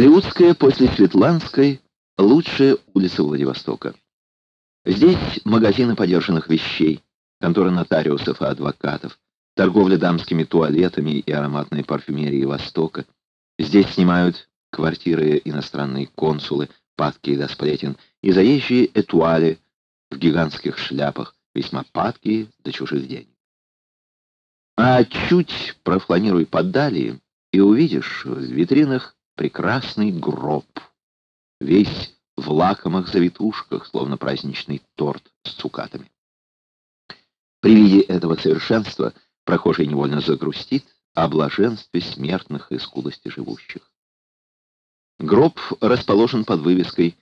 Алиутская после Светланской — лучшая улица Владивостока. Здесь магазины подержанных вещей, конторы нотариусов и адвокатов, торговля дамскими туалетами и ароматной парфюмерией Востока. Здесь снимают квартиры иностранные консулы, падкие до сплетен, и заезжие этуали в гигантских шляпах, весьма падкие до чужих денег. А чуть профланируй подали, и увидишь в витринах прекрасный гроб, весь в лакомых завитушках, словно праздничный торт с цукатами. При виде этого совершенства прохожий невольно загрустит о блаженстве смертных и скудости живущих. Гроб расположен под вывеской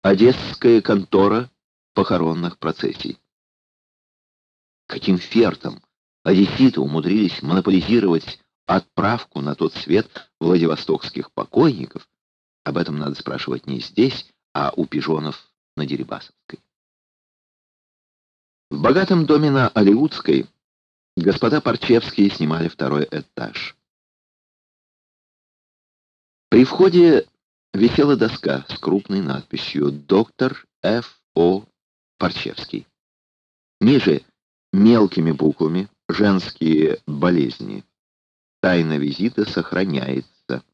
«Одесская контора похоронных процессий». Каким фертом одесситы умудрились монополизировать отправку на тот свет владивостокских покойников, об этом надо спрашивать не здесь, а у пижонов на Дерибасовской. В богатом доме на Алиутской господа Парчевские снимали второй этаж. При входе висела доска с крупной надписью «Доктор Ф. О. Парчевский». Ниже мелкими буквами «Женские болезни». Тайна визита сохраняется.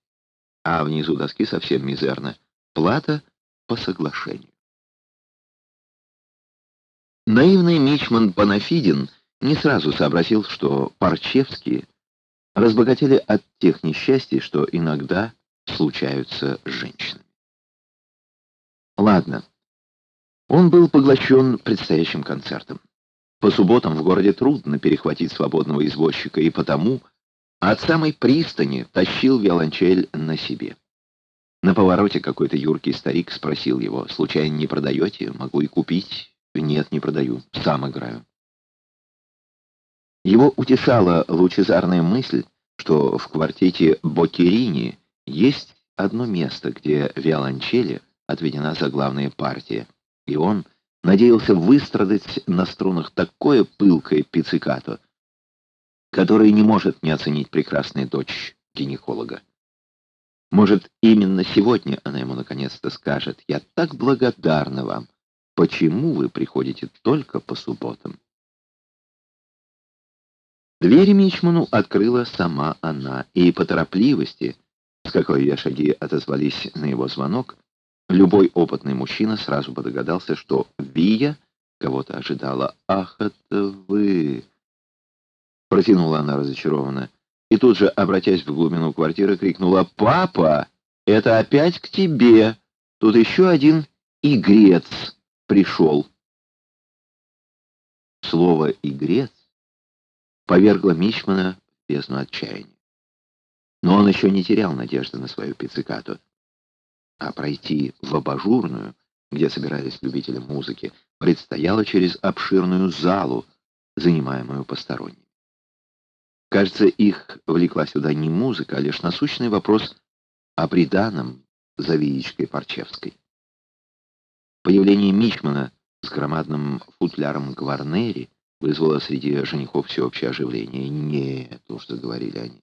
А внизу доски совсем мизерно. Плата по соглашению. Наивный мичман Панафидин не сразу сообразил, что Парчевские разбогатели от тех несчастий, что иногда случаются с женщинами. Ладно. Он был поглощен предстоящим концертом. По субботам в городе трудно перехватить свободного извозчика, и потому от самой пристани тащил виолончель на себе. На повороте какой-то юркий старик спросил его, «Случайно не продаете? Могу и купить». «Нет, не продаю. Сам играю». Его утешала лучезарная мысль, что в квартете Бокерини есть одно место, где виолончели отведена заглавная партия, и он надеялся выстрадать на струнах такое пылкое пиццикато, которое не может не оценить прекрасная дочь гинеколога. Может, именно сегодня она ему наконец-то скажет, «Я так благодарна вам. Почему вы приходите только по субботам?» Дверь Мичману открыла сама она, и по торопливости, с какой ее шаги отозвались на его звонок, любой опытный мужчина сразу бы догадался, что Вия кого-то ожидала. «Ах, это вы!» Протянула она разочарованно. И тут же, обратясь в глубину квартиры, крикнула «Папа, это опять к тебе! Тут еще один игрец пришел!» Слово «игрец» повергло Мичмана в бездну отчаяния. Но он еще не терял надежды на свою пиццикату. А пройти в абажурную, где собирались любители музыки, предстояло через обширную залу, занимаемую посторонними. Кажется, их влекла сюда не музыка, а лишь насущный вопрос о приданом за Виечкой Парчевской. Появление Мичмана с громадным футляром Гварнери вызвало среди женихов всеобщее оживление. «Нет уж», — заговорили они,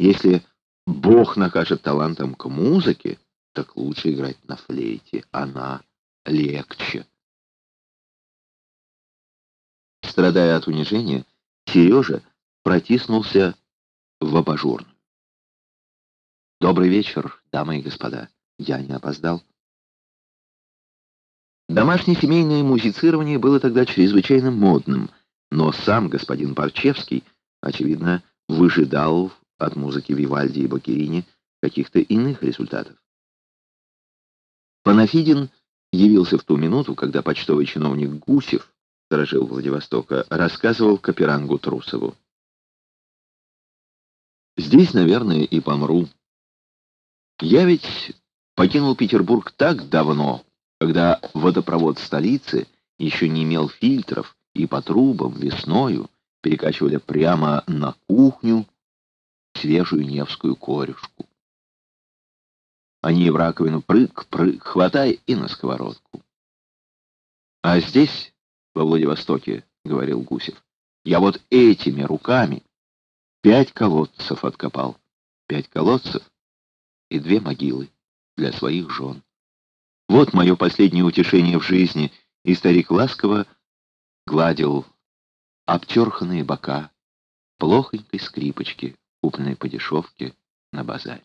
если Бог накажет талантом к музыке, так лучше играть на флейте. Она легче. Страдая от унижения, Сережа протиснулся в абажурную. «Добрый вечер, дамы и господа. Я не опоздал». Домашнее семейное музицирование было тогда чрезвычайно модным, но сам господин Парчевский, очевидно, выжидал от музыки Вивальди и Бакерини каких-то иных результатов. Панафидин явился в ту минуту, когда почтовый чиновник Гусев, сторожил Владивостока, рассказывал Каперангу Трусову. «Здесь, наверное, и помру. Я ведь покинул Петербург так давно, когда водопровод столицы еще не имел фильтров, и по трубам весною перекачивали прямо на кухню свежую невскую корюшку. Они в раковину прыг-прыг, хватай и на сковородку. А здесь, во Владивостоке, — говорил Гусев, — я вот этими руками пять колодцев откопал. Пять колодцев и две могилы. для своих жен. Вот мое последнее утешение в жизни, и старик ласково гладил обтерханные бока плохонькой скрипочки, купленной по дешевке на базаре.